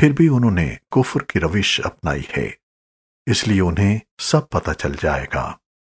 फिर भी उन्होंने कुफर की रविश अपनाई है इसलिए उन्हें सब पता चल जाएगा।